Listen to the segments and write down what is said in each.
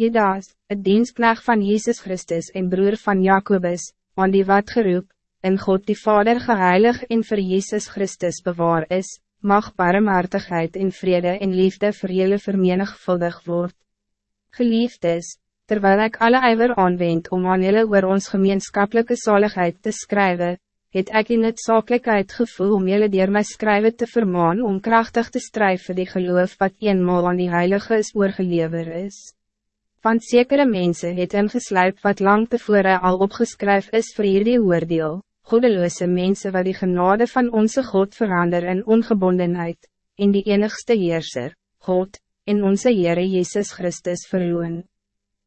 Judas, het dienstknecht van Jezus Christus en broer van Jacobus, aan die wat geroep, en God die Vader geheilig en voor Jezus Christus bewaar is, mag barmhartigheid en vrede en liefde voor jullie vermenigvuldig word. Geliefdes, terwijl ik alle ijver aanwend om aan jullie oor ons gemeenschappelijke zaligheid te schrijven, het ek in het zakelijkheid gevoel om jullie dier my skrywe te vermaan om krachtig te strijven die geloof wat eenmaal aan die Heilige is oorgelever is. Want zekere mensen het ingesluip wat lang tevore al opgeskryf is vir hierdie oordeel, goedeloze mensen wat die genade van onze God verander in ongebondenheid, in die enigste Heerser, God, in onze Heere Jezus Christus verloon.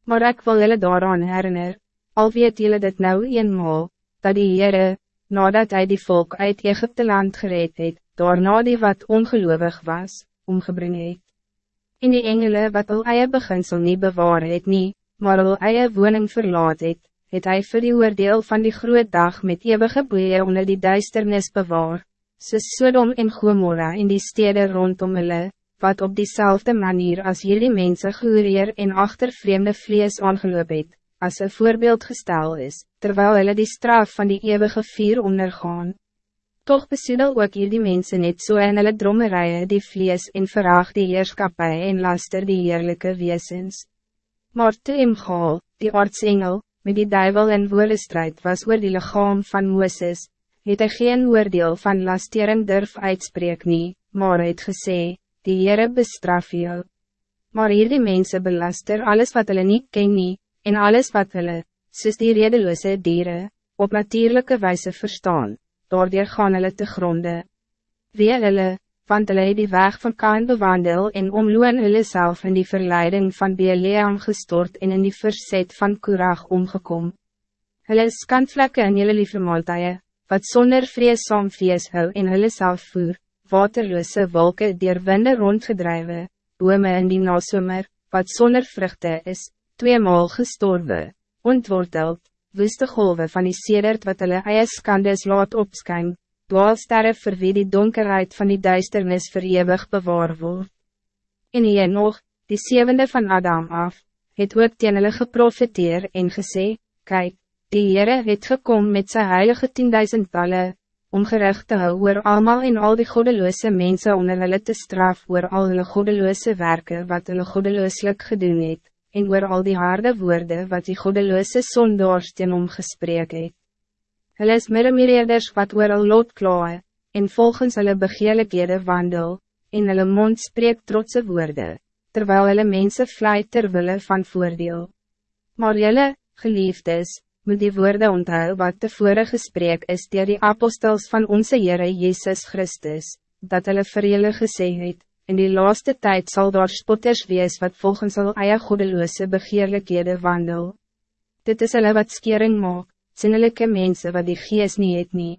Maar ik wil jullie daaraan herinner, al weet jullie dit nou eenmaal, dat die Heere, nadat hij die volk uit Egypte land gereed het, daarna die wat ongelovig was, omgebring het. In die engele wat al eie beginsel nie bewaar het nie, maar al eie woning verlaat het, het hy vir die oordeel van die groot dag met eeuwige boeie onder die duisternis bewaar, soos Sodom en Gomorra in die stede rondom hulle, wat op diezelfde manier als jullie mensen gehoorieer en achter vreemde vlees aangeloop het, als een voorbeeld gestel is, terwijl hulle die straf van die eeuwige vier ondergaan. Toch besoedel ook hier die mensen net so en hulle drommerijen die vlees en verraag die heerskapie en laster die heerlijke weesens. Maar toe Imgaal, die artsengel, met die duivel en woordestrijd was oor die lichaam van Mooses, het hy geen oordeel van lastering durf uitspreek nie, maar het gesê, die Heere bestraf jou. Maar hier die mense belaster alles wat hulle niet ken nie, en alles wat hulle, soos die redeloze dieren, op natuurlijke wijze verstaan, daardoor gaan hulle te gronde. Wie hulle, want hulle het die weg van Kaan bewandel en omloon hulle self in die verleiding van Beleam gestort en in die verzet van Kurag omgekom. Hulle is skandvlekke in julle lieve maaltuie, wat zonder vreesam feest hou en hulle self voer, waterloze wolken dier winde rondgedreven, bome in die nasomer, wat zonder vruchten is, tweemaal gestorven, ontworteld, woeste golven van die sedert wat hulle eie skandes laat opskyn, dwaalsterre vir wie die donkerheid van die duisternis verewig bewaar word. En hier nog, die zevende van Adam af, het ook teen hulle geprofiteer en gesê, Kijk, die Heere het gekom met zijn heilige tienduizend talle, om gerecht te hou oor allemaal en al die goddeloze mensen onder hulle te straf oor al hulle goddeloze werken wat hulle goddelooslik gedoen het, en oor al die harde woorden wat die goddeloze sondaars teen hom gesprek het. Hulle is middenmeerders wat oor al lot klaar, en volgens hulle begeerlikhede wandel, en hulle mond spreek trotse woorden, terwijl hulle mensen vlijt terwille van voordeel. Maar julle, geliefdes, moet die woorden onthou wat tevore gesprek is dier die apostels van onze Heere Jezus Christus, dat hulle vir julle gesê het, in die laaste tijd zal daar spotters wees wat volgens al eie goedeloose begeerlikhede wandel. Dit is hulle wat skering maak, sinnelike mensen wat die gees nie het nie.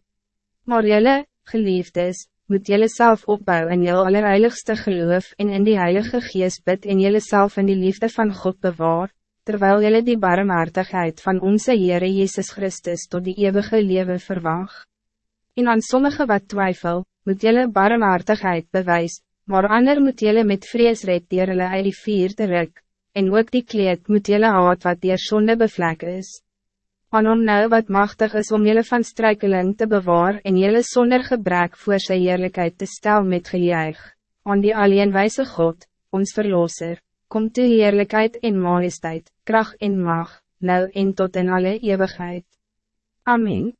Maar julle, geliefdes, moet jullie zelf opbouwen in jylle allerheiligste geloof en in die heilige geest bid en jullie zelf in die liefde van God bewaar, terwijl jullie die barmhartigheid van onze Heere Jezus Christus tot die eeuwige leven verwacht. En aan sommige wat twijfel, moet jullie barmhartigheid bewijs, maar ander moet jullie met vrees red dier hulle uit die vier te ruk, en ook die kleed moet jullie haat wat dier sonde bevlek is. Aan om nou wat machtig is om jullie van struikeling te bewaar en jullie zonder gebrek voor sy heerlijkheid te stel met gejuig, aan die alleenwijze God, ons verlosser kom toe heerlijkheid en majesteit, kracht en mag, nou en tot in alle eeuwigheid. Amen.